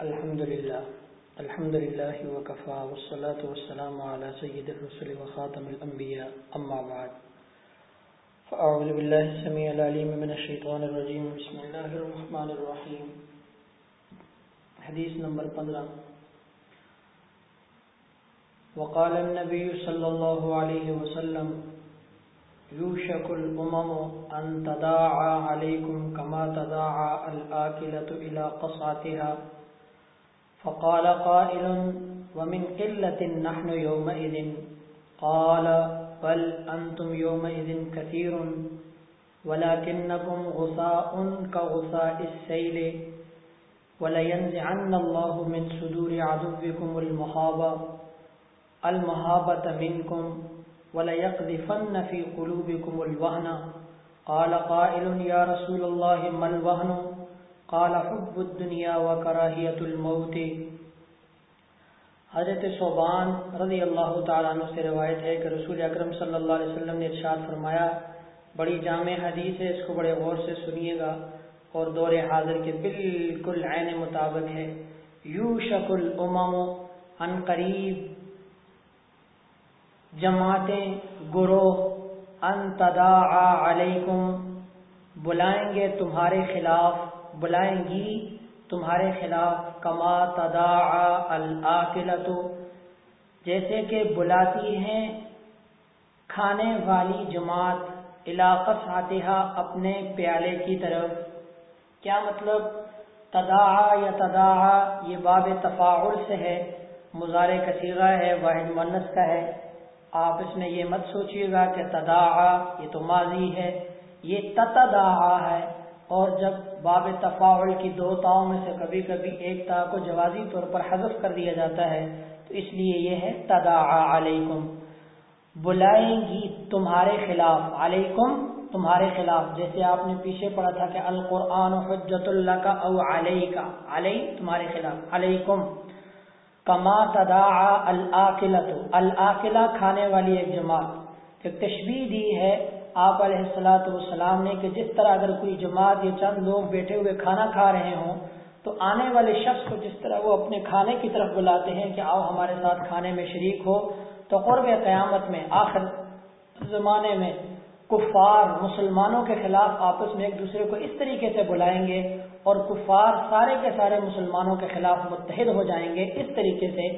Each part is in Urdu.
الحمد لله الحمد لله وكفى والصلاة والسلام على سيد الرسل وخاتم الأنبياء أما بعد. فأعوذ بالله السميع العليم من الشيطان الرجيم بسم الله الرحمن الرحيم حديث نمبر 15 وقال النبي صلى الله عليه وسلم يوشك الأمم أن تداعى عليكم كما تداعى الآكلة إلى قصعتها. فقال قائل، ومن قلة نحن يومئذ؟ قال، بل أنتم يومئذ كثير، ولكنكم غثاء كغثاء السيل، ولينزعن الله من صدور عدوكم المحابة المحابة منكم، وليقذفن في قلوبكم الوهن. قال قائل، يا رسول الله، ما الوهن؟ قال حب الدنيا وكراهية الموت. حضرت صوبان رضی اللہ تعالیٰ عنہ سے روایت ہے کہ رسول اکرم صلی اللہ علیہ وسلم نے ارشاد فرمایا، بڑی جامع حدیث ہے، اس کو بڑے غور سے سنیے گا اور دور حاضر کے بالکل عین مطابق ہے۔ یو شک الامم ان قریب جماعتیں گروہ، ان تدا علیکم، بلائیں گے تمہارے خلاف۔ بلائیں گی، تمہارے خلاف کما تدا العقلت جیسے کہ بلاتی ہیں کھانے والی جماعت علاقہ فاتحہ اپنے پیالے کی طرف۔ کیا مطلب؟ تدا یا تدا یہ باب تفاعل سے ہے مزار کثیرہ ہے، واحد منس کا ہے۔ آپ اس میں یہ مت سوچیے گا کہ تدا یہ تو ماضی ہے، یہ تتدا ہے۔ اور جب باب تفاعل کی دو تاؤں میں سے کبھی کبھی ایک تا کو جوازی طور پر حذف کر دیا جاتا ہے، تو اس لیے یہ ہے تدا علیکم۔ بلائیں گی تمہارے خلاف۔ علیکم تمہارے خلاف۔ جیسے آپ نے پیچھے پڑھا تھا کہ القرآن حجت اللہ کا او علیہ کا علیہ تمہارے خلاف۔ علیکم۔ کما تدا العقلت العقلہ کھانے والی ایک جماعت۔ تشبیح دی ہے آپ علیہ السلاۃ والسلام نے کہ جس طرح اگر کوئی جماعت یا چند لوگ بیٹھے ہوئے کھانا کھا رہے ہوں، تو آنے والے شخص کو جس طرح وہ اپنے کھانے کی طرف بلاتے ہیں کہ آؤ ہمارے ساتھ کھانے میں شریک ہو، تو قرب قیامت میں، آخر زمانے میں کفار مسلمانوں کے خلاف آپس میں ایک دوسرے کو اس طریقے سے بلائیں گے اور کفار سارے کے سارے مسلمانوں کے خلاف متحد ہو جائیں گے۔ اس طریقے سے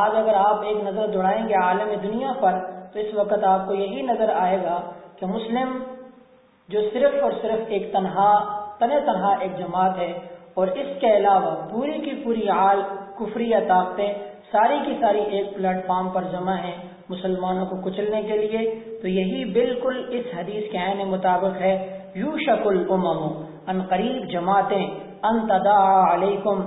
آج اگر آپ ایک نظر دوڑائیں گے عالم دنیا پر، تو اس وقت آپ کو یہی نظر آئے گا کہ مسلم جو صرف اور صرف ایک تنہا تن تنہا ایک جماعت ہے اور اس کے علاوہ پوری کی پوری عال، کفری طاقتیں ساری کی ساری ایک پلیٹ فارم پر جمع ہیں مسلمانوں کو کچلنے کے لیے، تو یہی بالکل اس حدیث کے عین مطابق ہے یو شک الامم، ان قریب جماعتیں، ان تدا علیکم،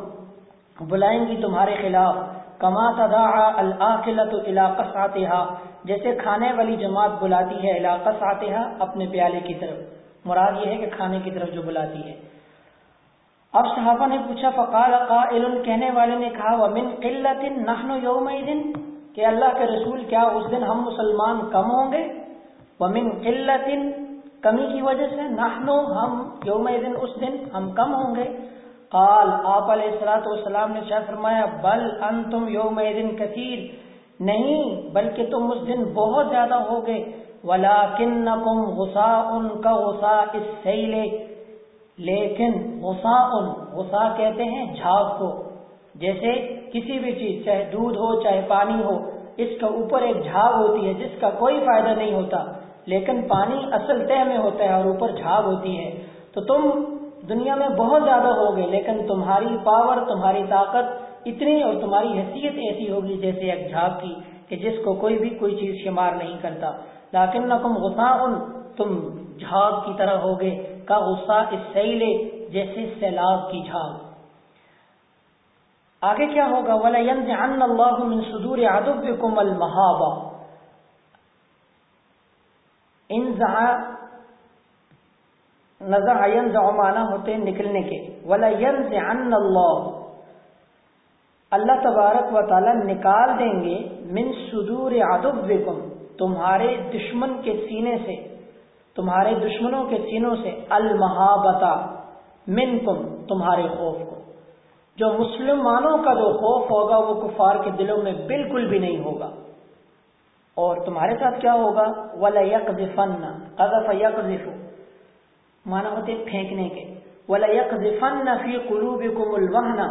بلائیں گی تمہارے خلاف۔ کما تدا العقلت علاقہ جیسے کھانے والی جماعت بلاتی ہے علاقہ ساتحہ اپنے پیالے کی طرف۔ مراد یہ ہے کہ کھانے کی طرف جو بلاتی ہے۔ اب صحابہ نے پوچھا، فقال قائل، کہنے والے نے کہا، ومن قلت نحن یومئذ کہ اللہ کے رسول کیا اس دن ہم مسلمان کم ہوں گے؟ ومن قلت کمی کی وجہ سے، نحن، ہم یومئذ اس دن ہم کم ہوں گے۔ قال، آپ علیہ الصلوۃ والسلام نے شاہ فرمایا، بل انتم یومئذ کثیر، نہیں، بلکہ تم اس دن بہت زیادہ ہو ہوگے ولاکنکم غصاء کا غصاء السیل۔ لیکن غصاء غصاء کہتے ہیں جھاگ کو، جیسے کسی بھی چیز، چاہے دودھ ہو، چاہے پانی ہو، اس کا اوپر ایک جھاگ ہوتی ہے، جس کا کوئی فائدہ نہیں ہوتا، لیکن پانی اصل تہ میں ہوتا ہے اور اوپر جھاگ ہوتی ہے۔ تو تم دنیا میں بہت زیادہ ہوگے لیکن تمہاری پاور تمہاری طاقت اتنی اور تمہاری حیثیت ایسی ہوگی جیسے ایک جھاگ کی کہ جس کو کوئی بھی کوئی چیز شمار نہیں کرتا۔ لیکن نقم غصہ تم جھاگ کی طرح ہوگے کا غصہ اس سیلے جیسے سیلاب کی جھاگ۔ آگے کیا ہوگا؟ وَلَيَنْزِعَنَّ اللَّهُ مِن صُدُورِ عَدُبِّكُمَ الْمَحَابَ انزع نزع ينزع معنی ہوتے ہیں نکلنے کے۔ وَلَيَنْزِعَنَّ اللَّهُ۔ اللہ تبارک و تعالی نکال دیں گے من صدور عدوکم تمہارے دشمن کے سینے سے، تمہارے دشمنوں کے سینوں سے۔ المحابتا منکم تمہارے خوف کو۔ جو مسلمانوں کا جو خوف ہوگا، وہ کفار کے دلوں میں بالکل بھی نہیں ہوگا۔ اور تمہارے ساتھ کیا ہوگا؟ ولا یک فن قذف یک مانا ہوتے پھینکنے کے۔ ولا یک فن فی قلوب الوہنا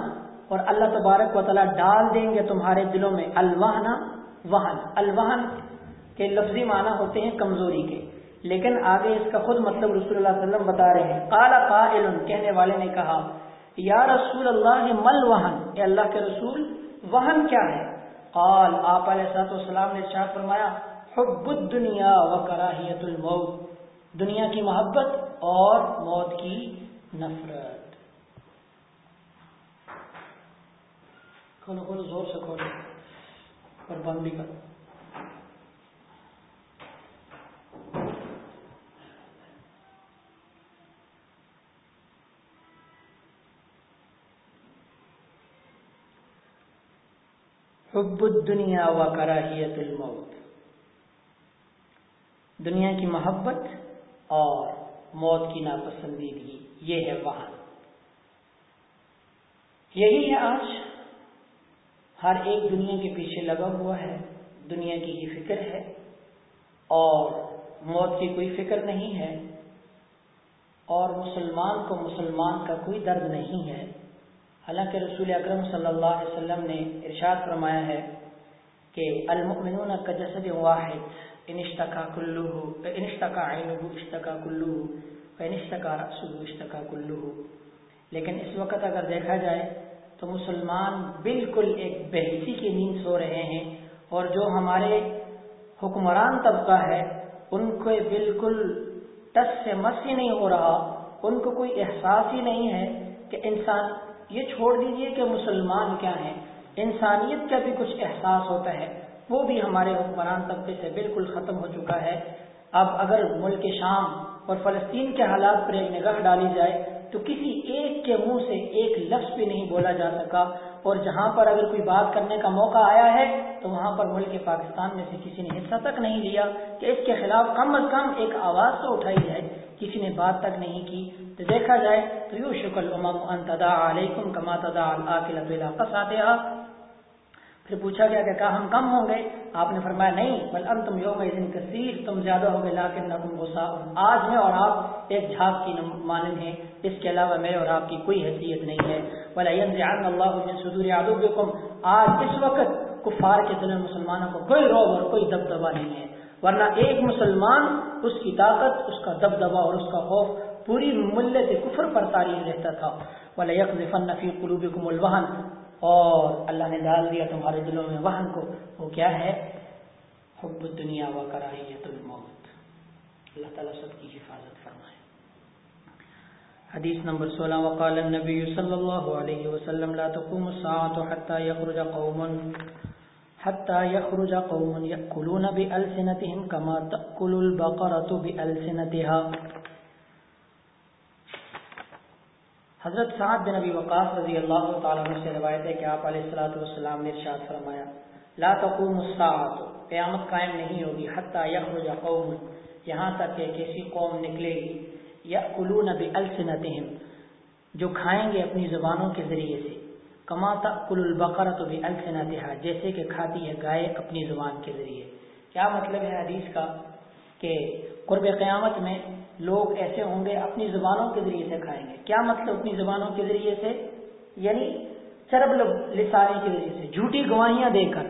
اور اللہ تبارک و تعالیٰ ڈال دیں گے تمہارے دلوں میں الوہنا وہن الوہن کے لفظی معنی ہوتے ہیں کمزوری کے۔ لیکن آگے اس کا خود مطلب رسول اللہ علیہ وسلم بتا رہے ہیں۔ کالا قائل، کہنے والے نے کہا، یا رسول اللہ مل وہن اے اللہ کے رسول وہن کیا ہے؟ قال، آپ علیہ السلام والسلام نے ارشاد فرمایا، حب الدنیا و کراہیت الموت۔ دنیا کی محبت اور موت کی نفرت۔ کھولو کھولو زور سے کھولو۔ اور بند بھی کر۔ حب الدنیا و کراہیت الموت۔ دنیا کی محبت اور موت کی ناپسندیدگی یہ ہے وہاں۔ یہی ہے آج۔ ہر ایک دنیا کے پیچھے لگا ہوا ہے۔ دنیا کی ہی فکر ہے۔ اور موت کی کوئی فکر نہیں ہے۔ اور مسلمان کو مسلمان کا کوئی درد نہیں ہے۔ حالانکہ رسول اکرم صلی اللہ علیہ وسلم نے ارشاد فرمایا ہے کہ المؤمنون کا جسد واحد۔ انشتکا کلو انشتکا عینہ اشتکا کلو انشتکا رسو اشتکا کلو لیکن اس وقت اگر دیکھا جائے تو مسلمان بالکل ایک بحثی کی نیند سو رہے ہیں اور جو ہمارے حکمران طبقہ ہے، ان کو بالکل ٹس سے مسی نہیں ہو رہا، ان کو کوئی احساس ہی نہیں ہے کہ انسان، یہ چھوڑ دیجیے کہ مسلمان کیا ہیں، انسانیت کا بھی کچھ احساس ہوتا ہے۔ وہ بھی ہمارے حکمران طبقے سے بالکل ختم ہو چکا ہے۔ اب اگر ملک شام اور فلسطین کے حالات پر ایک نگاہ ڈالی جائے تو کسی ایک کے منہ سے ایک لفظ بھی نہیں بولا جا سکا۔ اور جہاں پر اگر کوئی بات کرنے کا موقع آیا ہے تو وہاں پر ملک پاکستان میں سے کسی نے حصہ تک نہیں لیا کہ اس کے خلاف کم از کم ایک آواز تو اٹھائی جائے۔ کسی نے بات تک نہیں کی تو دیکھا جائے، تو یو شکل امام انتدا علیکم کما تدا العقل پھر پوچھا گیا کہ کہا ہم کم ہوں گے؟ آپ نے فرمایا نہیں، بل ام تم یوم کثیر، تم زیادہ ہو گے لاکن نہ تم غصہ آج میں اور آپ ایک جھاگ کی مانند ہیں۔ اس کے علاوہ میرے اور آپ کی کوئی حیثیت نہیں ہے۔ بلا اللہ صدور عدوکم آج اس وقت کفار کے دل مسلمانوں کو کوئی روب اور کوئی دبدبا نہیں ہے۔ ورنہ ایک مسلمان اس کی طاقت، اس کا دبدبا اور اس کا خوف پوری ملت کفر پر تاریخ رہتا تھا۔ بلا یک نفی قلوب الوہن اور اللہ نے ڈال دیا تمہارے دلوں میں وہن کو۔ وہ کیا ہے؟ حب دنیا و کراہیت الموت۔ اللہ تعالیٰ سب کی حفاظت فرمائے۔ حدیث نمبر سولہ۔ وقال النبی صلی اللہ علیہ وسلم، لا تقوم الساعة حتى يخرج قوم، حتى يخرج قوم يأكلون بألسنتهم كما تأكل البقرة بألسنتها۔ حضرت سعد بن ابی وقاص رضی اللہ تعالیٰ عنہ سے روایت ہے کہ آپ علیہ السلاۃ والسلام نے ارشاد فرمایا، لا تقوم الساعت قیامت قائم نہیں ہوگی، حتیٰ یخرج قوم، یہاں تک کہ کسی قوم نکلے گی، یأکلون بألسنتهم جو کھائیں گے اپنی زبانوں کے ذریعے سے، کما تأکل البقرة بألسنتها جیسے کہ کھاتی ہے گائے اپنی زبان کے ذریعے. کیا مطلب ہے حدیث کا کہ قرب قیامت میں لوگ ایسے ہوں گے اپنی زبانوں کے ذریعے سے کھائیں گے۔ کیا مطلب اپنی زبانوں کے ذریعے سے؟ یعنی چرب لسانی کے ذریعے سے۔ جھوٹی گواہیاں دے کر۔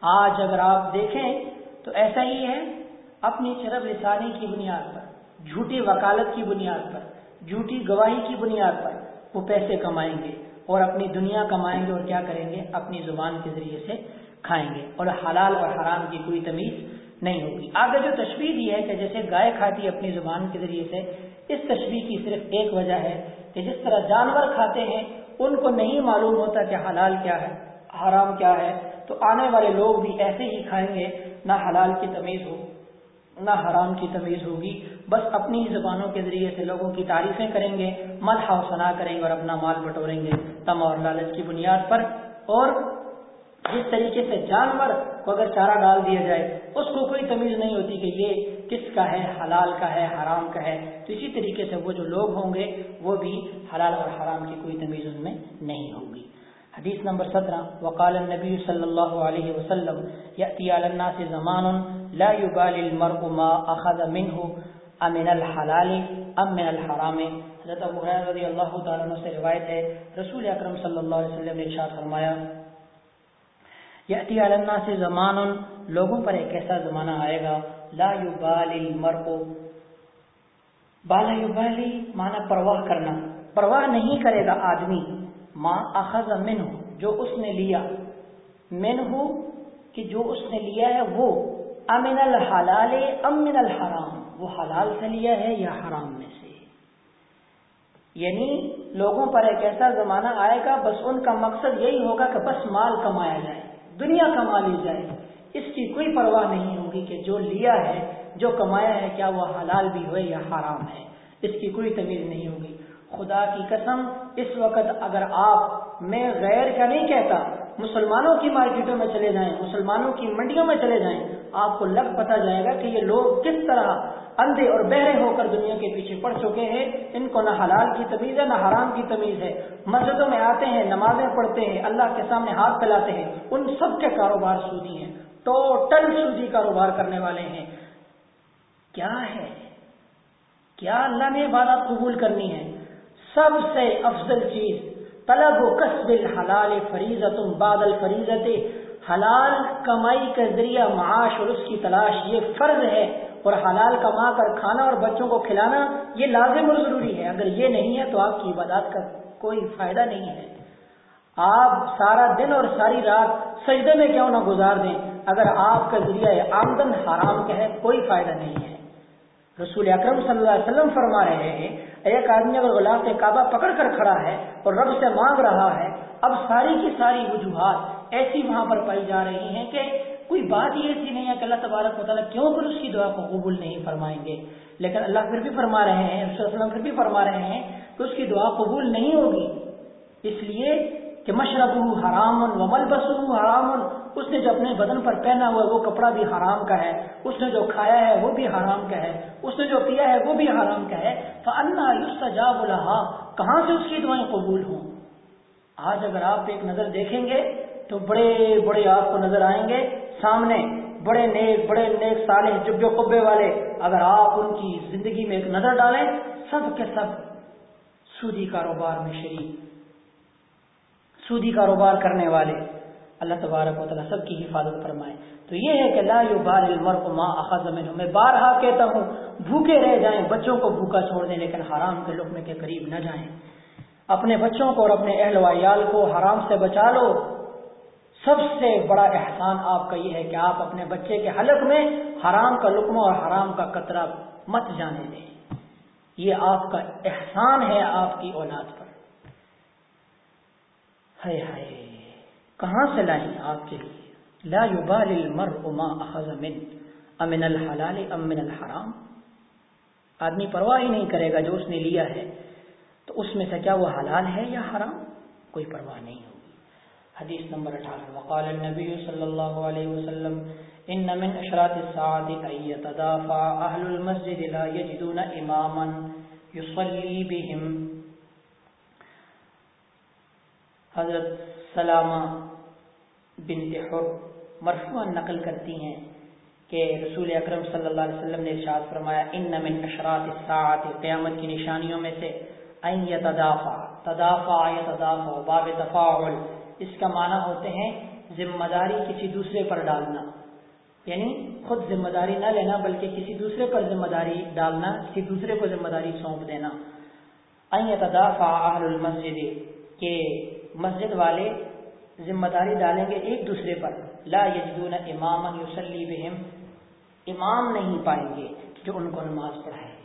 آج اگر آپ دیکھیں تو ایسا ہی ہے اپنی چرب لسانی کی بنیاد پر، جھوٹی وکالت کی بنیاد پر، جھوٹی گواہی کی بنیاد پر وہ پیسے کمائیں گے اور اپنی دنیا کمائیں گے اور کیا کریں گے؟ اپنی زبان کے ذریعے سے کھائیں گے۔ اور حلال اور حرام کی کوئی تمیز نہیں ہوگی۔ آگے جو تشبیح دی ہے کہ جیسے گائے کھاتی اپنی زبان کے ذریعے سے، اس تشبیح کی صرف ایک وجہ ہے کہ جس طرح جانور کھاتے ہیں، ان کو نہیں معلوم ہوتا کہ حلال کیا ہے، حرام کیا ہے۔ تو آنے والے لوگ بھی ایسے ہی کھائیں گے، نہ حلال کی تمیز ہو، نہ حرام کی تمیز ہوگی۔ بس اپنی زبانوں کے ذریعے سے لوگوں کی تعریفیں کریں گے، مدح و ثنا کریں گے اور اپنا مال بٹوریں گے۔ تم اور لالچ کی بنیاد پر اور جس طریقے سے جانور کو اگر چارہ ڈال دیا جائے، اس کو کوئی تمیز نہیں ہوتی کہ یہ کس کا ہے، حلال کا ہے، حرام کا ہے۔ تو اسی طریقے سے وہ جو لوگ ہوں گے، وہ بھی حلال اور حرام کی کوئی تمیز ان میں نہیں ہوگی حدیث نمبر سترہ، وقال النبی صلی اللہ علیہ وسلم، یأتی علی الناس زمان لا يبال المرء ما اخذ منه، امن الحلال ام من الحرام؟ حضرت ابو حریر رضی اللہ تعالیٰ عنہ سے روایت ہے، رسول اکرم صلی اللہ علیہ وسلم نے ارشاد فرمایا یأتی علی الناس زمان لوگوں پر ایک ایسا زمانہ آئے گا، لا يبال المرء، بالا یبالی معنی پرواہ کرنا، پرواہ نہیں کرے گا آدمی، ما اخذ من جو اس نے لیا۔ من کہ جو اس نے لیا ہے وہ، امن الحلال امن الحرام؟ وہ حلال سے لیا ہے یا حرام میں سے؟ یعنی لوگوں پر ایک ایسا زمانہ آئے گا، بس ان کا مقصد یہی ہوگا کہ بس مال کمایا جائے۔ دنیا کما لی جائے۔ اس کی کوئی پرواہ نہیں ہوگی کہ جو لیا ہے، جو کمایا ہے، کیا وہ حلال بھی ہوئے یا حرام ہے۔ اس کی کوئی تمیز نہیں ہوگی۔ خدا کی قسم، اس وقت اگر آپ، میں غیر کا نہیں کہتا، مسلمانوں کی مارکیٹوں میں چلے جائیں، مسلمانوں کی منڈیوں میں چلے جائیں آپ کو لگ پتا جائے گا کہ یہ لوگ کس طرح اندھے اور بہرے ہو کر دنیا کے پیچھے پڑ چکے ہیں۔ ان کو نہ حلال کی تمیز ہے، نہ حرام کی تمیز ہے۔ مسجدوں میں آتے ہیں، نمازیں پڑھتے ہیں، اللہ کے سامنے ہاتھ پھیلاتے ہیں۔ ان سب کے کاروبار سودی ہیں، ٹوٹل سودی کاروبار کرنے والے ہیں۔ کیا ہے؟ کیا اللہ نے عبادت قبول کرنی ہے؟ سب سے افضل چیز، طلب و قصب الحلال فریضت بادل فریضت حلال کمائی کا ذریعہ معاش اور اس کی تلاش یہ فرض ہے اور حلال کما کر کھانا اور بچوں کو کھلانا یہ لازم اور ضروری ہے۔ اگر یہ نہیں ہے تو آپ کی عبادات کا کوئی فائدہ نہیں ہے۔ آپ سارا دن اور ساری رات سجدے میں کیوں نہ گزار دیں؟ اگر آپ کا ذریعہ آمدن حرام کا ہے، کوئی فائدہ نہیں ہے۔ رسول اکرم صلی اللہ علیہ وسلم فرما رہے ہیں ایک آدمی اگر غلاف کعبہ پکڑ کر کھڑا ہے اور رب سے مانگ رہا ہے، اب ساری کی ساری وجوہات ایسی وہاں پر پائی جا رہی ہیں کہ کوئی بات ہی ایسی نہیں ہے کہ اللہ تبارک و تعالیٰ کیوں کر اس کی دعا کو قبول نہیں فرمائیں گے۔ لیکن اللہ پھر بھی فرما رہے ہیں، رسول وسلم پھر بھی فرما رہے ہیں کہ اس کی دعا قبول نہیں ہوگی۔ اس لیے کہ مشرب حرام و ملبس حرام۔ اس نے جو اپنے بدن پر پہنا ہوا وہ کپڑا بھی حرام کا ہے۔ اس نے جو کھایا ہے، وہ بھی حرام کا ہے۔ اس نے جو پیا ہے، وہ بھی حرام کا ہے۔ تو اللہ جاب الحا کہاں سے اس کی دعائیں قبول ہوں؟ آج اگر آپ ایک نظر دیکھیں گے تو بڑے بڑے آپ کو نظر آئیں گے سامنے بڑے نیک بڑے نیک سالے جب قبے والے اگر آپ ان کی زندگی میں ایک نظر ڈالیں سب کے سب سودی کاروبار میں شریک سودی کاروبار کرنے والے اللہ تبارک و تعالیٰ سب کی حفاظت فرمائے تو یہ ہے کہ لا بال المرء ما اخذ منه. میں بارہا کہتا ہوں، بھوکے رہ جائیں، بچوں کو بھوکا چھوڑ دیں، لیکن حرام کے لقمے کے قریب نہ جائیں۔ اپنے بچوں کو اور اپنے اہل ویال کو حرام سے بچا لو سب سے بڑا احسان آپ کا یہ ہے کہ آپ اپنے بچے کے حلق میں حرام کا لقمہ اور حرام کا قطرہ مت جانے دیں۔ یہ آپ کا احسان ہے آپ کی اولاد پر۔ ہائے ہائے، کہاں سے لائیں آپ کے لیے؟ لا يبال المرء ما اخذ من امن الحلال ام من الحرام؟ آدمی پرواہ ہی نہیں کرے گا جو اس نے لیا ہے، تو اس میں سے کیا وہ حلال ہے یا حرام؟ کوئی پرواہ نہیں ہوگی۔ حدیث نمبر اٹھارہ وقال النبی صلی اللہ علیہ وسلم، ان من اشراط الساعة ان يتدافع اهل المسجد لا يجدون اماما يصلي بهم حضرت سلامہ بنت حر مرفوع نقل کرتی ہیں کہ رسول اکرم صلی اللہ علیہ وسلم نے ارشاد فرمایا، ان من اشراط الساعت قیامت کی نشانیوں میں سے این یتدافع، تدافع یتدافع باب تفاعل اس کا معنی ہوتے ہیں ذمہ داری کسی دوسرے پر ڈالنا۔ یعنی خود ذمہ داری نہ لینا، بلکہ کسی دوسرے پر ذمہ داری ڈالنا، کسی دوسرے کو ذمہ داری سونپ دینا۔ این یتدافع اہل المسجد، کہ مسجد والے ذمہ داری ڈالیں گے ایک دوسرے پر۔ لا یجدون امام یوسلی بہم، امام نہیں پائیں گے جو ان کو نماز پڑھائے۔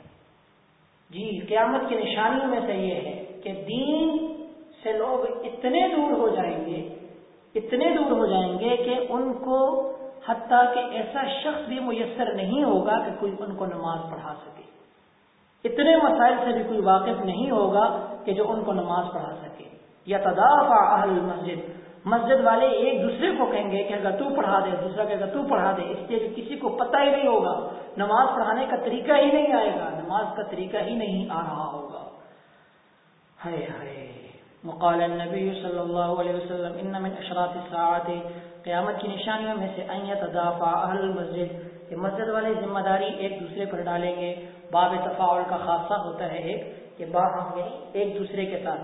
جی قیامت کی نشانیوں میں سے یہ ہے کہ دین سے لوگ اتنے دور ہو جائیں گے، اتنے دور ہو جائیں گے کہ ان کو حتیٰ کہ ایسا شخص بھی میسر نہیں ہوگا کہ کوئی ان کو نماز پڑھا سکے۔ اتنے مسائل سے بھی کوئی واقف نہیں ہوگا کہ جو ان کو نماز پڑھا سکے۔ یا تدافع اہل مسجد مسجد والے ایک دوسرے کو کہیں گے کہ اگر تو پڑھا دے، دوسرا کہ اگر تو پڑھا دے، اس لیے کہ کسی کو پتہ ہی نہیں ہوگا۔ نماز پڑھانے کا طریقہ ہی نہیں آئے گا، نماز کا طریقہ ہی نہیں آ رہا ہوگا۔ ہائے ہائے۔ مقال النبی صلی اللہ علیہ وسلم ان من اشراط الساعات قیامت کی نشانیوں میں سے ان يتدافع اهل المسجد، کہ مسجد والے ذمہ داری ایک دوسرے پر ڈالیں گے۔ باب تفاعل کا خاصہ ہوتا ہے ایک، کہ باہم یعنی ایک دوسرے کے ساتھ۔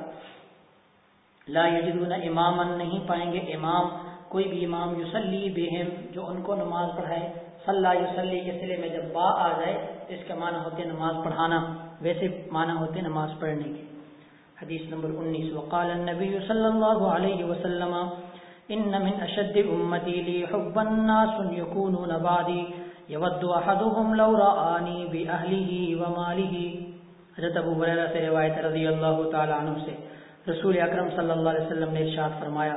لا یجدون اماما، نہیں پائیں گے امام۔ کوئی بھی امام یسلی بہم، جو ان کو نماز پڑھائے۔ صلی یسلی کے سلے میں جب با آ جائے، اس کا معنی ہوتے نماز پڑھانا۔ ویسے معنی ہوتے نماز پڑھنے کے حدیث نمبر انیس۔ وقال النبی صلی اللہ علیہ وسلم، ان من اشد امتی لی حب الناس یکونون بعدی، یود احدهم لو رآنی بی اہلیہ ومالہ حضرت ابو حریرہ سے روایت رضی اللہ تعالی عنہ سے۔ رسول اکرم صلی اللہ علیہ وسلم نے ارشاد فرمایا،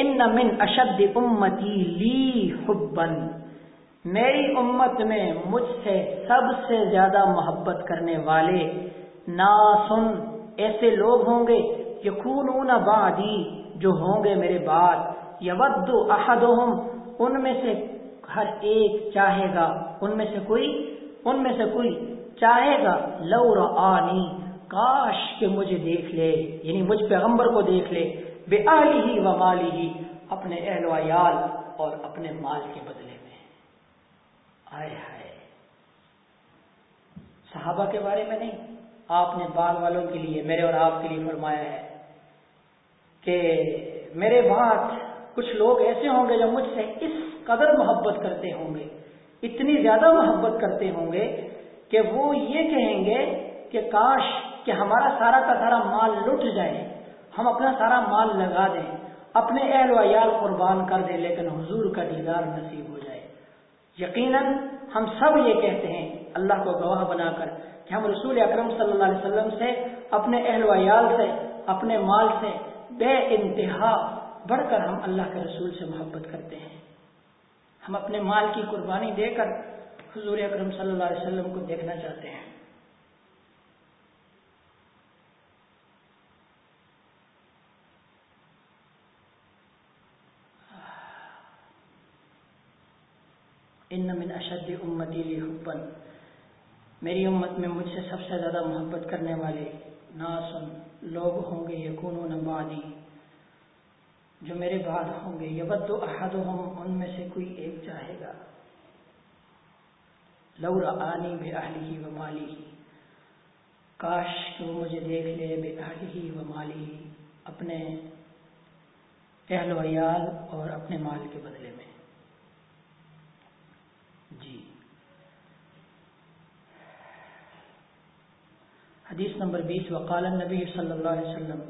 ان من اشد امتی لی حبا، میری امت میں مجھ سے سب سے زیادہ محبت کرنے والے ناسن ایسے لوگ ہوں گے یقون بعدی، جو ہوں گے میرے بعد، یود احدہم، ان میں سے ہر ایک چاہے گا، ان میں سے کوئی، ان میں سے کوئی چاہے گا، لو رآنی، کاش کہ مجھے دیکھ لے یعنی مجھ پیغمبر کو دیکھ لے بے آلی ہی و مالی ہی اپنے اہل و عیال اور اپنے مال کے بدلے میں۔ آئے ہائے، صحابہ کے بارے میں نہیں آپ نے بعد والوں کے لیے، میرے اور آپ کے لیے فرمایا ہے کہ میرے بعد کچھ لوگ ایسے ہوں گے جو مجھ سے اس قدر محبت کرتے ہوں گے، اتنی زیادہ محبت کرتے ہوں گے کہ وہ یہ کہیں گے کہ کاش کہ ہمارا سارا کا سارا مال لٹ جائے، ہم اپنا سارا مال لگا دیں، اپنے اہل و عیال قربان کر دیں، لیکن حضور کا دیدار نصیب ہو جائے۔ یقیناً ہم سب یہ کہتے ہیں، اللہ کو گواہ بنا کر کہ ہم رسول اکرم صلی اللہ علیہ وسلم سے، اپنے اہل و عیال سے، اپنے مال سے بے انتہا بڑھ کر ہم اللہ کے رسول سے محبت کرتے ہیں۔ ہم اپنے مال کی قربانی دے کر حضور اکرم صلی اللہ علیہ وسلم کو دیکھنا چاہتے ہیں۔ ان من اشد امتی لی حبن میری امت میں مجھ سے سب سے زیادہ محبت کرنے والے ناسن لوگ ہوں گے یقون و نبادی جو میرے بعد ہوں گے یبد و احد ان میں سے کوئی ایک چاہے گا. لورا آنی بے اہلی ہی و مالی کاش کہ وہ مجھے دیکھ لے بے اہلی ہی و مالی اپنے اہل و عیال اور اپنے مال کے بدلے میں. جی۔ حدیث نمبر بیس، وقال النبی صلی اللہ علیہ وسلم،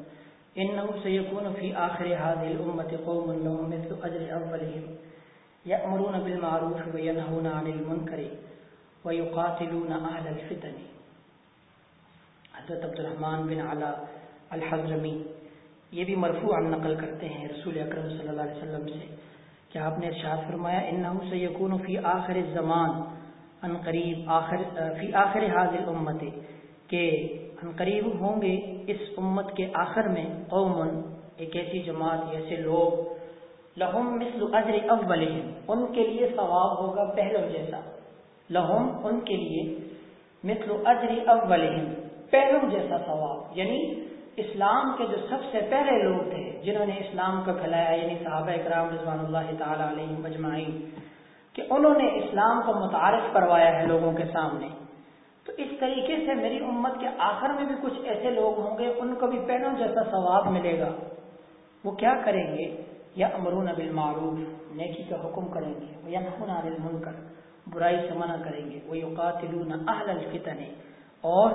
انہو سیکون فی آخر هذه الامت قوم لهم مثل اجر اولهم یأمرون بالمعروف وینہون عن المنکر ویقاتلون اہل الفتن. حضرت عبد الرحمن بن علا الحضرمی، یہ بھی مرفوع نقل کرتے ہیں رسول اکرم صلی اللہ علیہ وسلم سے۔ کہ آپ نے ارشاد فرمایا؟ انہو سیکون فی آخر الزمان، ان قریب آخر، فی آخر هذه الامت کہ ہم قریب ہوں گے اس امت کے آخر میں قوم ایک ایسی جماعت ایسے لوگ، لہم مثل اجر اولہم، ان کے لیے ثواب ہوگا پہلو جیسا۔ لہم، ان کے لیے مثل اجر اولہم پہلو جیسا ثواب یعنی اسلام کے جو سب سے پہلے لوگ تھے، جنہوں نے اسلام کو پھیلایا یعنی صحابہ اکرام رضوان اللہ تعالی علیہ مجمعین کہ انہوں نے اسلام کو متعارف کروایا ہے لوگوں کے سامنے۔ تو اس طریقے سے میری امت کے آخر میں بھی کچھ ایسے لوگ ہوں گے، ان کو بھی پہنوں جیسا ثواب ملے گا۔ وہ کیا کریں گے؟ یا امرون بالمعروف، نیکی کا حکم کریں گے وہ یا نمن کر برائی سے منع کریں گے وہ یوقاتلون اہل الفتن، اور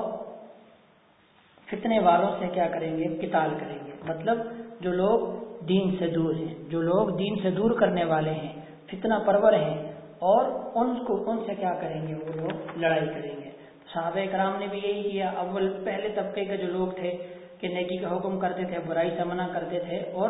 فتنے والوں سے کیا کریں گے؟ قتال کریں گے۔ مطلب جو لوگ دین سے دور ہیں، جو لوگ دین سے دور کرنے والے ہیں، فتنہ پرور ہیں، اور ان کو ان سے کیا کریں گے؟ وہ لوگ لڑائی کریں گے۔ صحابہ کرام نے بھی یہی کیا۔ اول پہلے طبقے کے جو لوگ تھے، کہ نیکی کا حکم کرتے تھے، برائی سے منع کرتے تھے، اور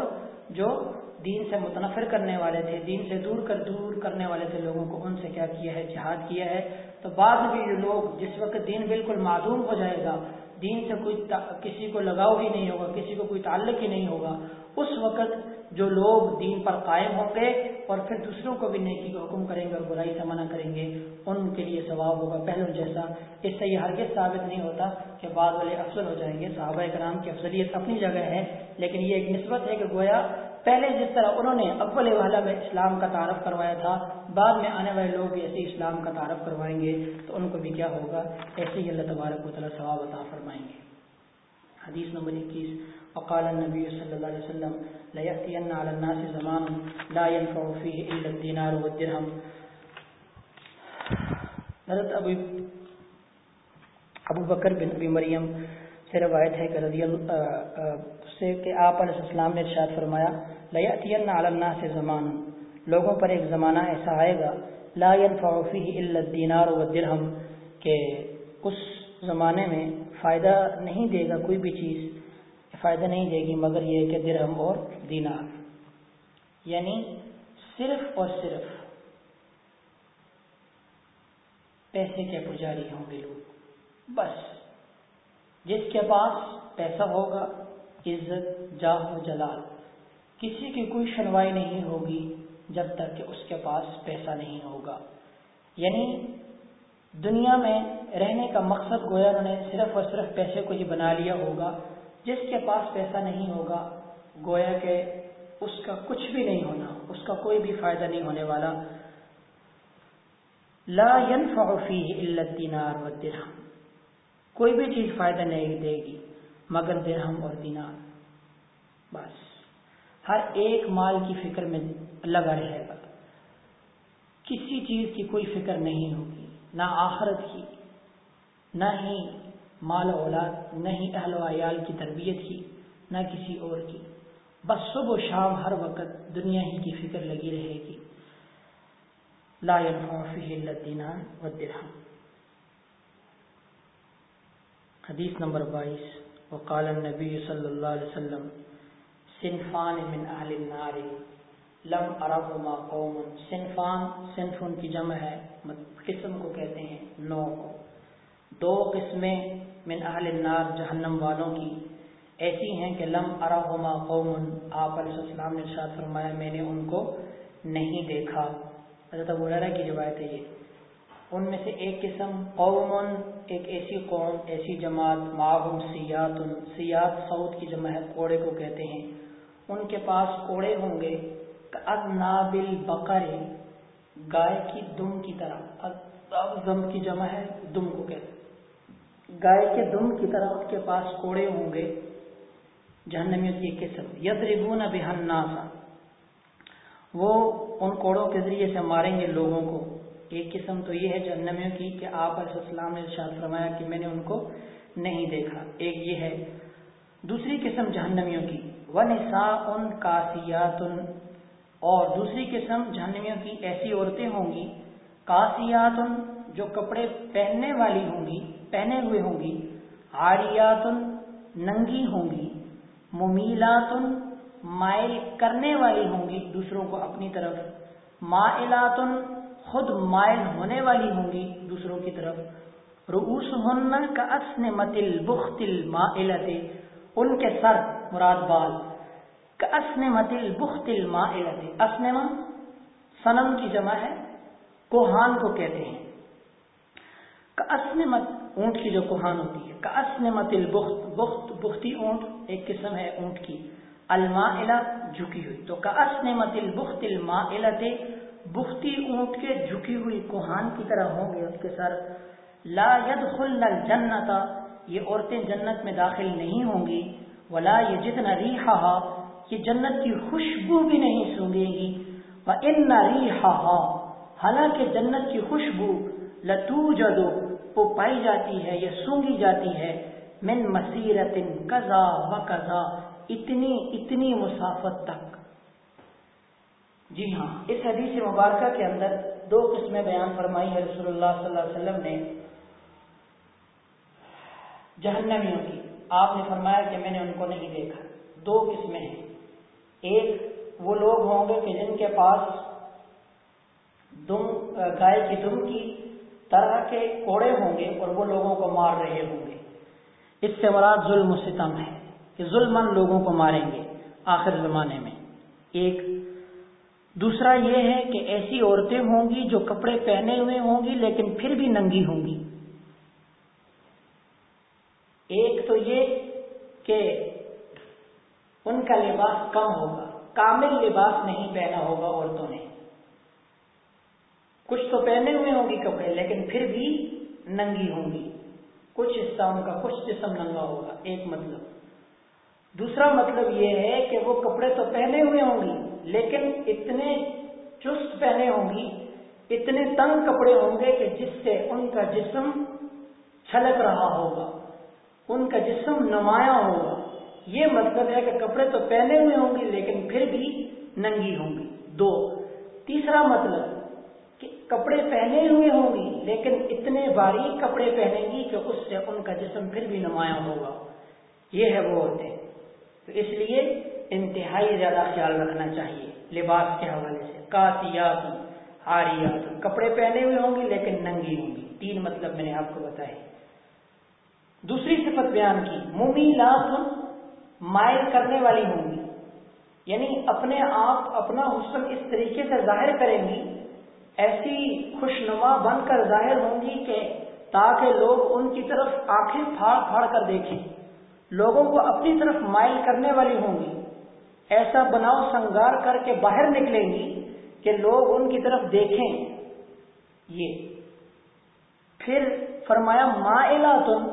جو دین سے متنفر کرنے والے تھے، دین سے دور کر، دور کرنے والے تھے، لوگوں کو ان سے کیا کیا ہے؟ جہاد کیا ہے۔ تو بعد میں بھی جو لوگ جس وقت دین بالکل معدوم ہو جائے گا دین سے کوئی کسی کو لگاؤ ہی نہیں ہوگا، کسی کو کوئی تعلق ہی نہیں ہوگا۔ اس وقت جو لوگ دین پر قائم ہوں گے اور پھر دوسروں کو بھی نیکی کا حکم کریں گے اور برائی سے منع کریں گے، ان کے لیے ثواب ہوگا۔ پہلو جیسا اس سے یہ ہرگز ثابت نہیں ہوتا کہ بعد والے افضل ہو جائیں گے، صحابہ کرام کی افضلیت اپنی جگہ ہے، لیکن یہ ایک نسبت ہے کہ گویا پہلے جس طرح انہوں نے اول والا میں اسلام کا تعارف کروایا تھا، بعد میں آنے والے لوگ بھی ایسے اسلام کا تعارف کروائیں گے، تو ان کو بھی کیا ہوگا؟ ایسے ہی اللہ تبارک و تعالیٰ ثواب عطا فرمائیں گے۔ حدیث نمبر اکیس، وقال النبی صلی اللہ علیہ وسلم لیأتین علی الناس زمان لا ينفع فیه الا الدینار والدرہم حضرت ابو ابو بکر بن ابی مریم سے روایت ہے کہ رضی اللہ سے کہ آپ علیہ السلام نے ارشاد فرمایا لیاتین علی الناس زمان لوگوں پر ایک زمانہ ایسا آئے گا، لا ينفع فيه الا الدینار والدرهم۔ کہ اس زمانے میں فائدہ نہیں دے گا کوئی بھی چیز، فائدہ نہیں دے گی، مگر یہ کہ درہم اور دینار۔ یعنی صرف اور صرف پیسے کے پجاری ہوں گے لوگ۔ بس، جس کے پاس پیسہ ہوگا عزت، جاہ و جلال۔ کسی کی کوئی شنوائی نہیں ہوگی جب تک کہ اس کے پاس پیسہ نہیں ہوگا۔ یعنی دنیا میں رہنے کا مقصد گویا انہوں نے صرف اور صرف پیسے کو ہی بنا لیا ہوگا۔ جس کے پاس پیسہ نہیں ہوگا، گویا کہ اس کا کچھ بھی نہیں ہونا، اس کا کوئی بھی فائدہ نہیں ہونے والا۔ لا ينفع فيه الا الدینار والدرہم۔ کوئی بھی چیز فائدہ نہیں دے گی۔ مگر درہم اور دینار بس۔ ہر ایک مال کی فکر میں لگا رہے گا۔ کسی چیز کی کوئی فکر نہیں ہوگی، نہ آخرت کی، نہ ہی مال و اولاد، نہ ہی اہل و عیال کی تربیت کی، نہ کسی اور کی۔ بس صبح و شام ہر وقت دنیا ہی کی فکر لگی رہے گی۔ لا ينفع فيه الا حدیث نمبر بائیس۔ وقال النبی صلی اللہ علیہ وسلم صنفان من اہل النار، لم ارہما قوم. صنفان صنفن کی جمع ہے مطلب قسم کو کہتے ہیں، نو کو۔ دو قسمیں من اہل النار، جہنم والوں کی۔ ایسی ہیں کہ لم ارہما قوم، آپ علیہ السلام نے ارشاد فرمایا، میں نے ان کو نہیں دیکھا۔ حضرت ابو ہریرہ کی روایت ہے یہ۔ ان میں سے ایک قسم قوم ایک ایسی قوم، ایسی جماعت، معاہم سیات سیات سعود کی جمع ہے کوڑے کو کہتے ہیں، ان کے پاس کوڑے ہوں گے۔ نابل بقر گائے کی دم کی طرح۔ دم کی جمع ہے، دم کو کہتے گائے کے دم کی طرح ان کے پاس کوڑے ہوں گے۔ جہنمیوں کی ایک قسم۔ ید ربون بہن وہ ان کوڑوں کے ذریعے سے ماریں گے لوگوں کو۔ ایک قسم تو یہ ہے جہنمیوں کی کہ آپ علیہ السلام نے ارشاد فرمایا کہ میں نے ان کو نہیں دیکھا۔ ایک یہ ہے۔ دوسری قسم جہنمیوں کی۔ و ان کاسیات اور دوسری قسم جہنمیوں کی ایسی عورتیں ہوں گی۔ کاسیات جو کپڑے پہننے والی ہوں گی، پہنے ہوئے ہوں گی۔ آریات ننگی ہوں گی۔ ممیلات مائل کرنے والی ہوں گی۔ دوسروں کو اپنی طرف۔ مائلات خود مائل ہونے والی ہوں گی دوسروں کی طرف۔ رؤوس ہن کا اسن متل بختل مائلت ان کے سر مراد بال۔ کا اسن متل بختل مائلت اسنما سنم کی جمع ہے، کوہان کو کہتے ہیں۔ کا اسن مت اونٹ کی جو کوہان ہوتی ہے کا اسن متل بخت بخت بختی اونٹ، ایک قسم ہے اونٹ کی۔ المائلہ جھکی ہوئی۔ تو کا اسن متل بختل مائلت بختی اونٹ کے جھکی ہوئی کوہان کی طرح ہوں گے اس کے سر۔ لا يدخل الجنت یہ عورتیں جنت میں داخل نہیں ہوں گی۔ ولا یہ جتنا ریحا یہ جنت کی خوشبو بھی نہیں سونگے گی۔ ان ریحا حالانکہ جنت کی خوشبو لتو جدو وہ پائی جاتی ہے یا سونگی جاتی ہے۔ من مسیرت کزا و کزا اتنی اتنی مسافت تک۔ جی ہاں اس حدیث مبارکہ کے اندر دو قسمیں بیان فرمائی ہے رسول اللہ صلی اللہ علیہ وسلم نے۔ جہنمیوں کی۔ آپ نے فرمایا کہ میں نے ان کو نہیں دیکھا۔ دو قسمیں ہیں۔ ایک، وہ لوگ ہوں گے کہ جن کے پاس دم، گائے کی دم کی طرح کے کوڑے ہوں گے اور وہ لوگوں کو مار رہے ہوں گے۔ اس سے مراد ظلم و ستم ہے کہ ظلم لوگوں کو ماریں گے آخر زمانے میں۔ ایک دوسرا یہ ہے کہ ایسی عورتیں ہوں گی جو کپڑے پہنے ہوئے ہوں گی لیکن پھر بھی ننگی ہوں گی۔ ایک تو یہ کہ ان کا لباس کم ہوگا، کامل لباس نہیں پہنا ہوگا عورتوں نے۔ کچھ تو پہنے ہوئے ہوں گی کپڑے لیکن پھر بھی ننگی ہوں گی۔ کچھ حصہ ان کا کچھ جسم ننگا ہوگا، ایک مطلب۔ دوسرا مطلب یہ ہے کہ وہ کپڑے تو پہنے ہوئے ہوں گی لیکن اتنے چست پہنے ہوں گی، اتنے تنگ کپڑے ہوں گے کہ جس سے ان کا جسم چھلک رہا ہوگا، ان کا جسم نمایاں ہوگا۔ یہ مطلب ہے کہ کپڑے تو پہنے ہوئے ہوں گی لیکن پھر بھی ننگی ہوں گی۔ دو، تیسرا مطلب کہ کپڑے پہنے ہوئے ہوں گی لیکن اتنے باریک کپڑے پہنیں گی کہ اس سے ان کا جسم پھر بھی نمایاں ہوگا۔ یہ ہے وہ عورتیں۔ تو اس لیے انتہائی زیادہ خیال رکھنا چاہیے۔ لباس کے حوالے سے۔ کاسیات آریات کپڑے پہنے ہوئے ہوں گی لیکن ننگی ہوں گی تین مطلب میں نے آپ کو بتایا دوسری صفت بیان کی۔ ممیلات مائل کرنے والی ہوں گی۔ یعنی اپنے آپ اپنا حسن اس طریقے سے ظاہر کریں گی۔ ایسی خوشنما بن کر ظاہر ہوں گی کہ تاکہ لوگ ان کی طرف آنکھیں پھاڑ پھاڑ کر دیکھیں۔ لوگوں کو اپنی طرف مائل کرنے والی ہوں گی۔ ایسا بناؤ سنگار کر کے باہر نکلیں گی کہ لوگ ان کی طرف دیکھیں۔ یہ۔ پھر فرمایا مائلہ تم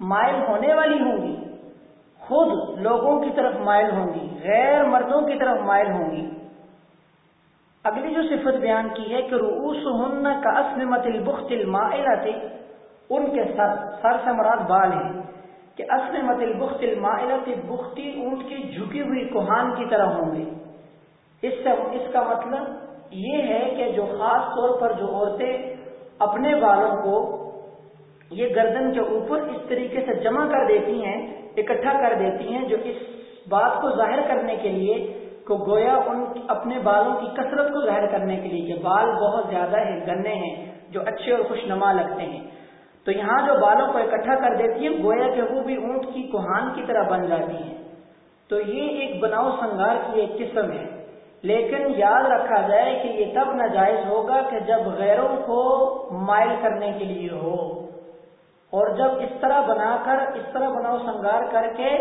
مائل ہونے والی ہوں گی۔ خود لوگوں کی طرف مائل ہوں گی، غیر مردوں کی طرف مائل ہوں گی۔ اگلی جو صفت بیان کی ہے کہ روس ہن کا اسم مت البخت المائلہ ان کے سر سر سے مراد بال ہیں۔ کہ اصل مت البخت المائلہ بختی اونٹ کی جھکی ہوئی کوہان کی طرح ہوں گے۔ اس سے اس کا مطلب یہ ہے کہ جو خاص طور پر جو عورتیں اپنے بالوں کو یہ گردن کے اوپر اس طریقے سے جمع کر دیتی ہیں، اکٹھا کر دیتی ہیں، جو اس بات کو ظاہر کرنے کے لیے کو گویا ان اپنے بالوں کی کثرت کو ظاہر کرنے کے لیے کہ بال بہت زیادہ ہیں گنے ہیں، جو اچھے اور خوش نما لگتے ہیں۔ تو یہاں جو بالوں کو اکٹھا کر دیتی ہیں، گویا کہ وہ بھی اونٹ کی کوہان کی طرح بن جاتی ہیں۔ تو یہ ایک بناؤ سنگار کی ایک قسم ہے۔ لیکن یاد رکھا جائے کہ یہ تب ناجائز ہوگا کہ جب غیروں کو مائل کرنے کے لیے ہو۔ اور جب اس طرح بنا کر، اس طرح بناؤ سنگار کر کے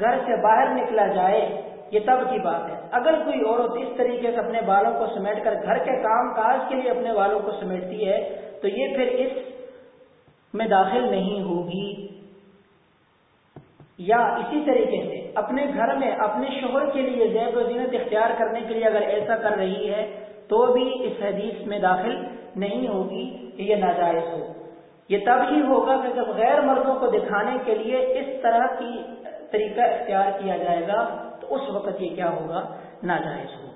گھر سے باہر نکلا جائے، یہ تب کی بات ہے۔ اگر کوئی عورت اس طریقے سے اپنے بالوں کو سمیٹ کر گھر کے کام کاج کے لیے اپنے بالوں کو سمیٹتی ہے، تو یہ پھر اس میں داخل نہیں ہوگی۔ یا اسی طریقے سے اپنے گھر میں اپنے شوہر کے لیے زیب و زینت اختیار کرنے کے لیے اگر ایسا کر رہی ہے، تو بھی اس حدیث میں داخل نہیں ہوگی کہ یہ ناجائز ہو۔ یہ تب ہی ہوگا کہ جب غیر مردوں کو دکھانے کے لیے اس طرح کی طریقہ اختیار کیا جائے گا، تو اس وقت یہ کیا ہوگا؟ ناجائز ہوگا۔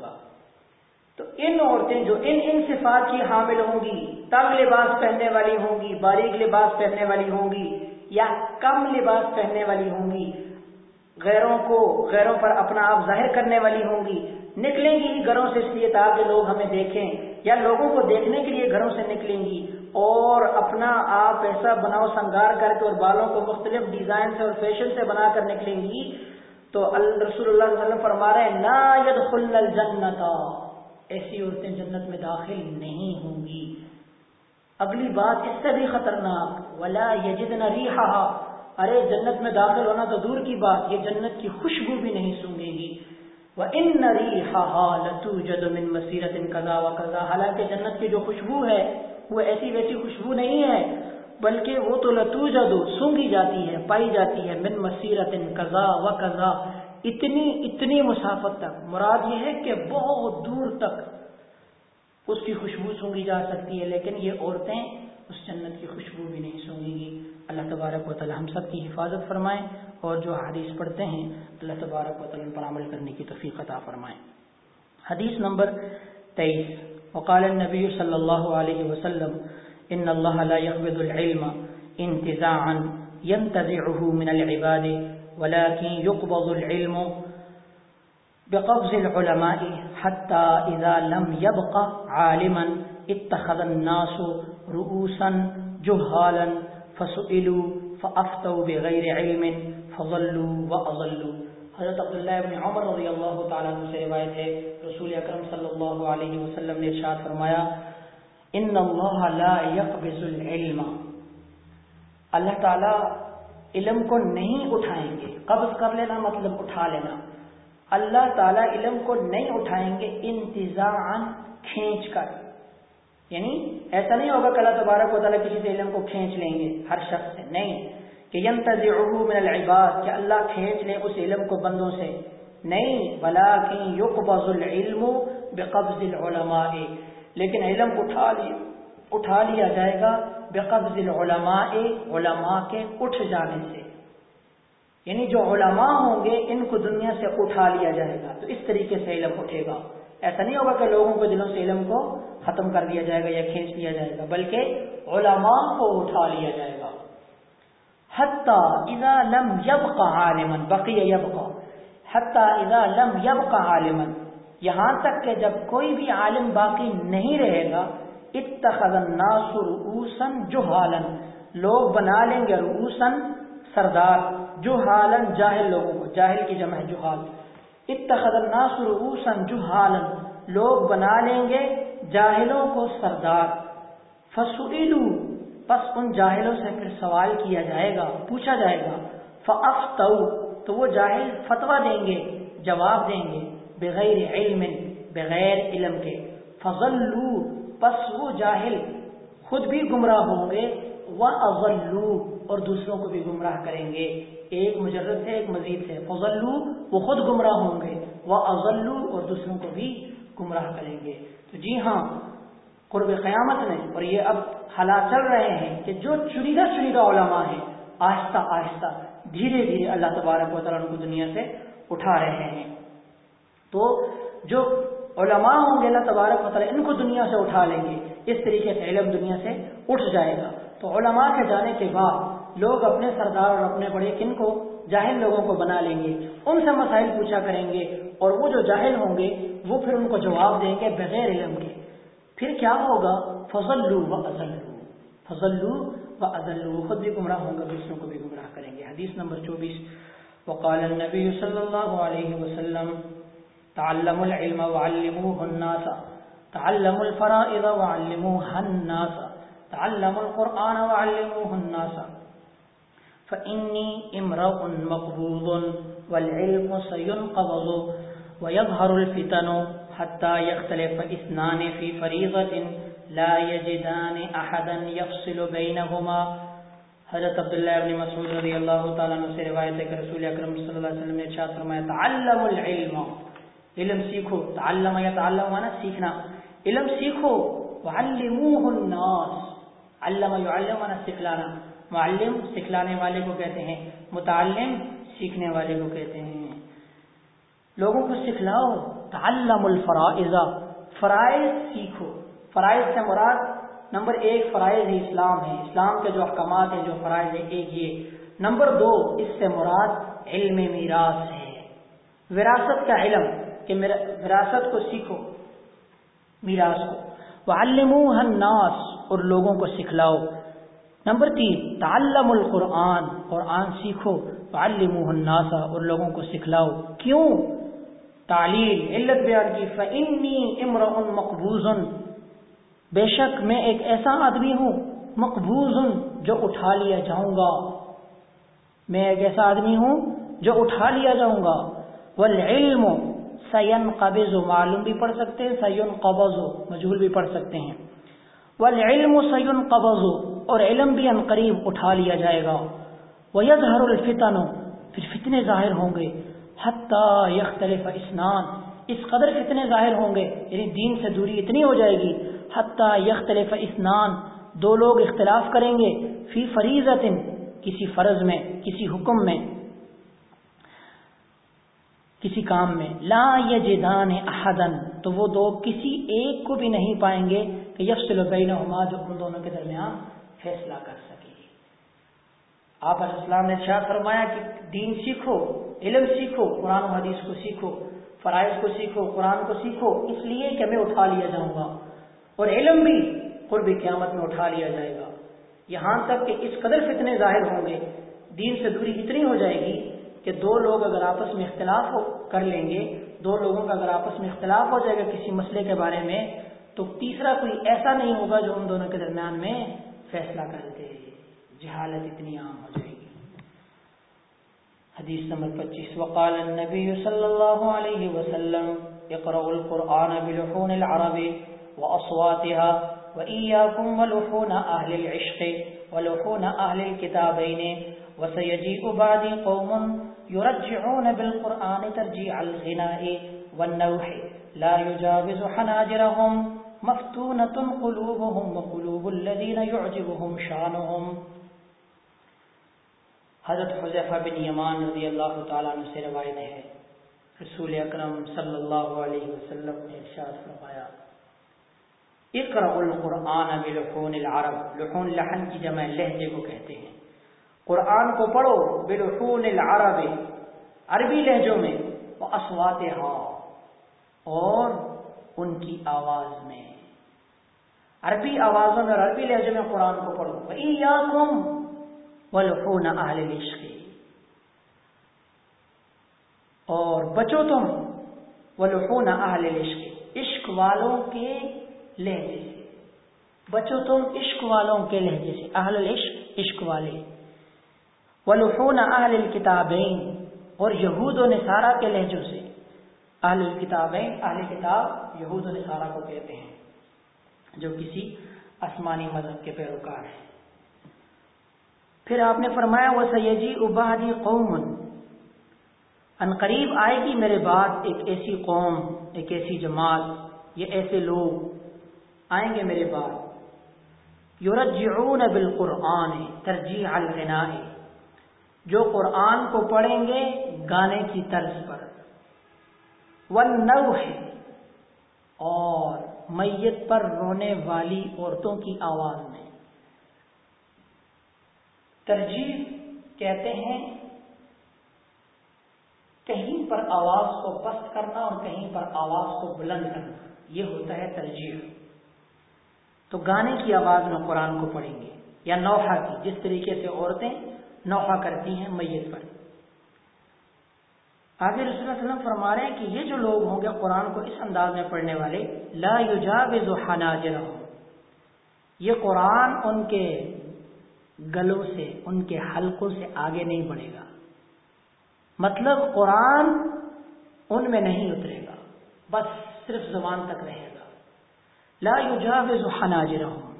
تو ان عورتیں جو ان ان صفات کی حامل ہوں گی، تنگ لباس پہننے والی ہوں گی، باریک لباس پہننے والی ہوں گی یا کم لباس پہننے والی ہوں گی، غیروں کو، غیروں پر اپنا آپ ظاہر کرنے والی ہوں گی، نکلیں گی گھروں سے اس لیے تاکہ لوگ ہمیں دیکھیں یا لوگوں کو دیکھنے کے لیے گھروں سے نکلیں گی اور اپنا آپ ایسا بناؤ سنگار کر کے اور بالوں کو مختلف ڈیزائن سے اور فیشن سے بنا کر نکلیں گی۔ تو رسول اللہ علیہ وسلم فرما رہے ہیں نا يدخلن الجنت ایسی عورتیں جنت میں داخل نہیں ہوں گی۔ اگلی بات، اس سے بھی خطرناک، ولا یجدن ریحا ارے، جنت میں داخل ہونا تو دور کی بات، یہ جنت کی خوشبو بھی نہیں سونگے گی۔ وہ ان لتو جد من مسیرت ان قضا و قضا حالانکہ جنت کی جو خوشبو ہے، وہ ایسی ویسی خوشبو نہیں ہے، بلکہ وہ تو لتو جدو سونگی جاتی ہے، پائی جاتی ہے۔ من مسیرت قضا و قضا اتنی اتنی مسافت تک۔ مراد یہ ہے کہ بہت دور تک اس کی خوشبو سونگی جا سکتی ہے، لیکن یہ عورتیں اس جنت کی خوشبو بھی نہیں سونگیں گی۔ اللہ تبارک و تعالی ہم سب کی حفاظت فرمائیں اور جو حدیث پڑھتے ہیں، اللہ تبارک و تعالی پر عمل کرنے کی توفیق عطا فرمائیں حدیث نمبر تیئیس۔ وقال النبي صلى الله عليه وسلم إن الله لا يقبض العلم انتزاعا ينتزعه من العباد ولكن يقبض العلم بقبض العلماء حتى إذا لم يبق عالما اتخذ الناس رؤوسا جهالا فسئلوا فافتوا بغیر علم فضلوا واضلوا حضرت عبداللہ ابن عمر رضی اللہ تعالیٰ عنہ سے روایت ہے، رسول اکرم صلی اللہ علیہ وسلم نے ارشاد فرمایا، ان اللہ لا يقبض العلم. اللہ تعالیٰ علم کو نہیں اٹھائیں گے۔ قبض کر لینا مطلب اٹھا لینا۔ اللہ تعالیٰ علم کو نہیں اٹھائیں گے انتظام کھینچ کر۔ یعنی ایسا نہیں ہوگا کہ اللہ تبارک و تعالیٰ کسی سے علم کو کھینچ لیں گے، ہر شخص سے۔ نہیں۔ کہ من العباد، کہ اللہ کھینچ لیں اس علم کو بندوں سے۔ نہیں۔ بلا یقبض العلم بقبض العلماء۔ لیکن علم اٹھا لیا اٹھا لیا جائے گا۔ بقبض العلماء، علماء کے اٹھ جانے سے۔ یعنی جو علماء ہوں گے، ان کو دنیا سے اٹھا لیا جائے گا۔ تو اس طریقے سے علم اٹھے گا۔ ایسا نہیں ہوگا کہ لوگوں کو دلوں سے علم کو ختم کر دیا جائے گا یا کھینچ لیا جائے گا، بلکہ علماء کو اٹھا لیا جائے گا۔ اذا لم يبقى عالما، بقی يبقى حتى اذا لم يبقى عالما۔ یہاں تک کہ جب کوئی بھی عالم باقی نہیں رہے گا اتخذ الناس رؤوسا جهالا لوگ بنا لیں گے رؤوسا سردار جو حالن جاہل لوگوں کو۔ جاہل کی جمع ہے جوہال اتخذ الناس رؤوسا جوہالن لوگ بنا لیں گے جاہلوں کو سردار۔ فسئلوا پس ان جاہلوں سے پھر سوال کیا جائے گا، پوچھا جائے گا۔ فافتو، تو وہ جاہل فتوا دیں گے، جواب دیں گے، بغیر علم بغیر علم کے۔ فضلوا پس وہ جاہل خود بھی گمراہ ہوں گے وہ اور دوسروں کو بھی گمراہ کریں گے۔ ایک مجرد سے ایک مزید سے فضلو، وہ خود گمراہ ہوں گے۔ وہ اضلو اور دوسروں کو بھی گمراہ کریں گے۔ تو جی ہاں قرب قیامت میں، اور یہ اب حالات چل رہے ہیں کہ جو چنیدہ چنیدہ علماء ہیں، آہستہ آہستہ دھیرے دھیرے اللہ تبارک و تعالیٰ کو دنیا سے اٹھا رہے ہیں۔ تو جو علماء ہوں گے، اللہ تبارک و تعالیٰ ان کو دنیا سے اٹھا لیں گے۔ اس طریقے سے علم دنیا سے اٹھ جائے گا۔ تو علماء کے جانے کے بعد لوگ اپنے سردار اور اپنے بڑے کن کو، جاہل لوگوں کو بنا لیں گے۔ ان سے مسائل پوچھا کریں گے اور وہ جو جاہل ہوں گے، وہ پھر ان کو جواب دیں گے بغیر علم کے۔ پھر کیا ہوگا؟ فضل لو و ازل فضل لو و ازل خود بھی گمراہ ہوں گے، دوسروں کو بھی گمراہ کریں گے۔ حدیث نمبر چوبیس۔ وقال النبی صلی اللہ علیہ وسلم تعلم العلم وعلموه الناس تعلم الفرائض وعلموها الناس، تعلموا القرآن وعلموه الناس. فإني امرأ مقبوض والعلم سينقبض ويظهر الفتن حتى يختلف اثنان في فريضة لا يجدان أحدا يفصل بينهما. حضرت عبداللہ ابن مسعود رضی اللہ تعالیٰ عنہ سے روایت ہے کہ رسول اکرم صلی اللہ علیہ وسلم نے ارشاد فرمایا تعلم العلم علم سیکھو، تعلم یا تعلم مانا سیکھنا۔ علم سیکھو وعلموه الناس۔ علامہ علامہ سکھلانا۔ معلم سکھلانے والے کو کہتے ہیں، متعلم سیکھنے والے کو کہتے ہیں۔ لوگوں کو سکھلاؤ، تعلم الفرائض۔ فرائض سیکھو۔ فرائض سے مراد نمبر ایک فرائض اسلام ہے۔ اسلام کے جو احکامات ہیں، جو فرائض ہیں، ایک یہ۔ نمبر دو، اس سے مراد علم میراث ہے۔ وراثت کا علم۔ کہ وراثت کو سیکھو، میراث کو۔ وعلموها الناس، اور لوگوں کو سکھلاؤ۔ نمبر تین تعلم القرآن، قرآن سیکھو۔ تعلموه الناس، اور لوگوں کو سکھلاؤ۔ کیوں؟ تعلیم علت بیان کی۔ فانی امرؤ مقبوض بے شک میں ایک ایسا آدمی ہوں مقبوض جو اٹھا لیا جاؤں گا۔ میں ایک ایسا آدمی ہوں، جو اٹھا لیا جاؤں گا۔ والعلم سین قبض معلوم بھی پڑھ سکتے ہیں سین قبض مجھول بھی پڑھ سکتے ہیں۔ والعلم سین قبض اور علم بھی ان قریب اٹھا لیا جائے گا۔ ویظہر الفتن، پھر فتنے ظاہر ہوں گے۔ حتی یختلف اسنان، اس قدر فتنے ظاہر ہوں گے یعنی دین سے دوری اتنی ہو جائے گی۔ حتی یختلف اسنان، دو لوگ اختلاف کریں گے۔ فی فریضت کسی فرض میں، کسی حکم میں۔ کسی کام میں، لا یجدان احدن تو وہ دو کسی ایک کو بھی نہیں پائیں گے کہ یفصل بینہما جو ان دونوں کے درمیان فیصلہ کر سکے۔ آپ علیہ السلام نے شاہ فرمایا کہ دین سیکھو، علم سیکھو، قرآن و حدیث کو سیکھو، فرائض کو سیکھو، قرآن کو سیکھو، اس لیے کہ میں اٹھا لیا جاؤں گا۔ اور علم بھی قرب قیامت میں اٹھا لیا جائے گا۔ یہاں تک کہ اس قدر فتنے ظاہر ہوں گے، دین سے دوری اتنی ہو جائے گی کہ دو لوگ اگر آپس میں اختلاف کر لیں گے، دو لوگوں کا اگر آپس میں اختلاف ہو جائے گا کسی مسئلے کے بارے میں، تو تیسرا کوئی ایسا نہیں ہوگا جو ان دونوں کے درمیان میں فیصلہ کر دے۔ جہالت اتنی عام ہو جائے گی۔ حدیث نمبر پچیس، وقال النبی صلی اللہ علیہ وسلم اقرأ القرآن بلحون العرب وأصواتها وإياكم ولحون أهل العشق ولحون أهل الكتابين، وسيجيء بعد قوم يرجعون بالقرآن ترجيع الغناء والنوح. لا يجاوز حناجرهم. مفتونة قلوبهم وقلوب الذين يعجبهم شانهم. حضرت حضیفہ بن یمان رضی اللہ تعالیٰ عنہ سے روایت ہے. رسول اکرم صلی اللہ علیہ وسلم نے ارشاد فرمایا اقرا القرآن بلحون العرب. لحون لحن کی جمع لہجے کو کہتے ہیں۔ قرآن کو پڑھو بلحون العرب، عربی لہجوں میں، وہ اسوات اور ان کی آواز میں۔ عربی آوازوں میں اور عربی لہجوں میں قرآن کو پڑھو۔ وَإِيَّاكُمْ وَلُحُونَ أَهْلِ الْعِشْقِ اور بچو تم، وَلُحُونَ أَهْلِ الْعِشْقِ عشق والوں کے لہجے سے۔ بچو تم عشق والوں کے لہجے سے۔ اہل العشق، عشق والے۔ ولحون اہل الکتابین اور یہود و نصارہ کے لہجوں سے۔ اہل الکتابین اہل کتاب یہود و نصارہ کو کہتے ہیں، جو کسی آسمانی مذہب کے پیروکار ہیں۔ پھر آپ نے فرمایا وہ سیدی ابادی قوم۔ ان قریب آئے گی میرے بعد ایک ایسی قوم، ایک ایسی جماعت، یہ ایسے لوگ آئیں گے میرے بعد۔ یورجعون بالقرآن ترجیح الغناء۔ جو قرآن کو پڑھیں گے گانے کی طرز پر۔ والنوح، اور میت پر رونے والی عورتوں کی آواز میں۔ ترجیح کہتے ہیں، کہیں پر آواز کو پست کرنا اور کہیں پر آواز کو بلند کرنا، یہ ہوتا ہے ترجیح۔ تو گانے کی آواز میں قرآن کو پڑھیں گے، یا نوحہ کی، جس طریقے سے عورتیں نوحہ کرتی ہیں میت پر۔ آگے رسول اللہ علیہ وسلم فرما رہے ہیں کہ یہ جو لوگ ہوں گے قرآن کو اس انداز میں پڑھنے والے، لا حناجرہم۔ یہ قرآن ان کے گلوں سے، ان کے حلقوں سے آگے نہیں بڑھے گا۔ مطلب قرآن ان میں نہیں اترے گا، بس صرف زبان تک رہے گا۔ لا يجاوز حناجرهم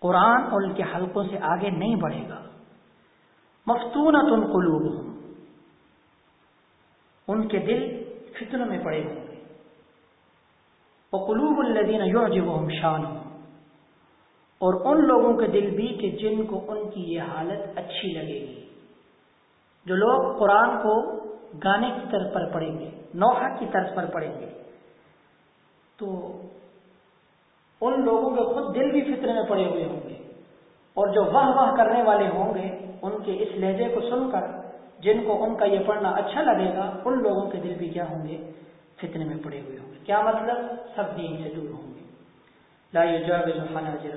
قرآن ان کے حلقوں سے آگے نہیں بڑھے گا۔ مفتونت قلوبهم۔ ان کے دل فتنوں میں پڑے ہوں گے۔ وہ قلوب الدین یعجبهم شانهم۔ اور ان لوگوں کے دل بھی کہ جن کو ان کی یہ حالت اچھی لگے گی۔ جو لوگ قرآن کو گانے کی طرف پر پڑھیں گے، نوحہ کی طرف پر پڑھیں گے، تو ان لوگوں کے خود دل بھی فطرے میں پڑے ہوئے ہوں گے۔ اور جو واہ واہ کرنے والے ہوں گے ان کے اس لہجے کو سن کر جن کو ان کا یہ پڑھنا اچھا لگے گا، ان لوگوں کے دل بھی کیا ہوں گے؟ فتنے میں پڑے ہوئے ہوں گے۔ کیا مطلب؟ سب دین سے دور ہوں گے۔ لا حاجر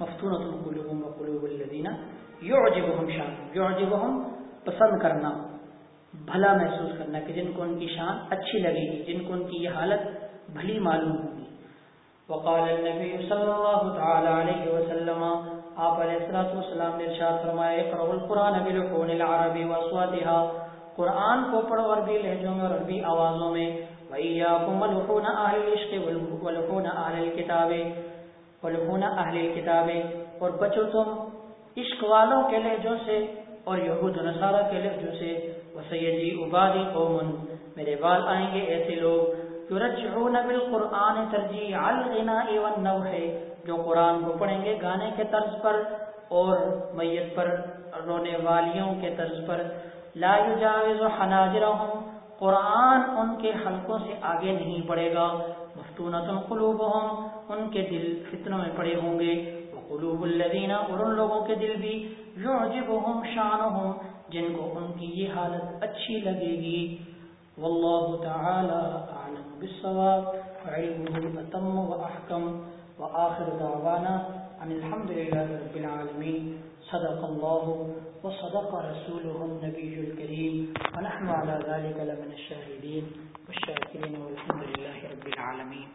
مفتون قلوب قلوب الدینہ شان۔ یو پسند کرنا، بھلا محسوس کرنا کہ جن کو ان کی شان اچھی لگے گی، جن کو ان کی یہ حالت بھلی معلوم ہوگی۔ وقال النبي صلى الله تعالى عليه وسلم آپ علیہ الصلوۃ والسلام نے ارشاد فرمایا اقرؤ القرآن بلحون العرب واصواتها۔ قرآن کو پڑھو عربی لہجوں میں اور عربی آوازوں میں۔ وَإِيَّاكُمْ وَلُحُونَ أَهْلِ الْعِشْقِ وَلُحُونَ أَهْلِ الْكِتَابِ۔ وَلُحُونَ أَهْلِ الْكِتَابِ۔ اور بچو تم عشق والوں کے لہجوں سے اور یہود و نصارہ کے لہجوں سے۔ وَسَيَجِي عُبَادِ قَوْمٌ۔ میرے بعد آئیں گے ایسے لوگ۔ یرجعون بالقرآن ترجیع الغناء والنوح، جو قرآن کو پڑھیں گے گانے کے طرز پر اور میت پر، رونے والیوں کے طرز پر۔ لا یجاوز حناجرہم قرآن ان کے حلقوں سے آگے نہیں پڑے گا۔ مفتونت قلوبہم ان کے دل فتنوں میں پڑے ہوں گے۔ وقلوب الذین، اور ان لوگوں کے دل بھی۔ یعجبہم شانہم جن کو ان کی یہ حالت اچھی لگے گی۔ واللہ تعالی بالصواب وعلمه أتم وأحكم، وآخر دعوانا أن الحمد لله رب العالمين. صدق الله وصدق رسوله النبي الكريم. ونحن على ذلك لمن الشاهدين والشاكرين والحمد لله رب العالمين.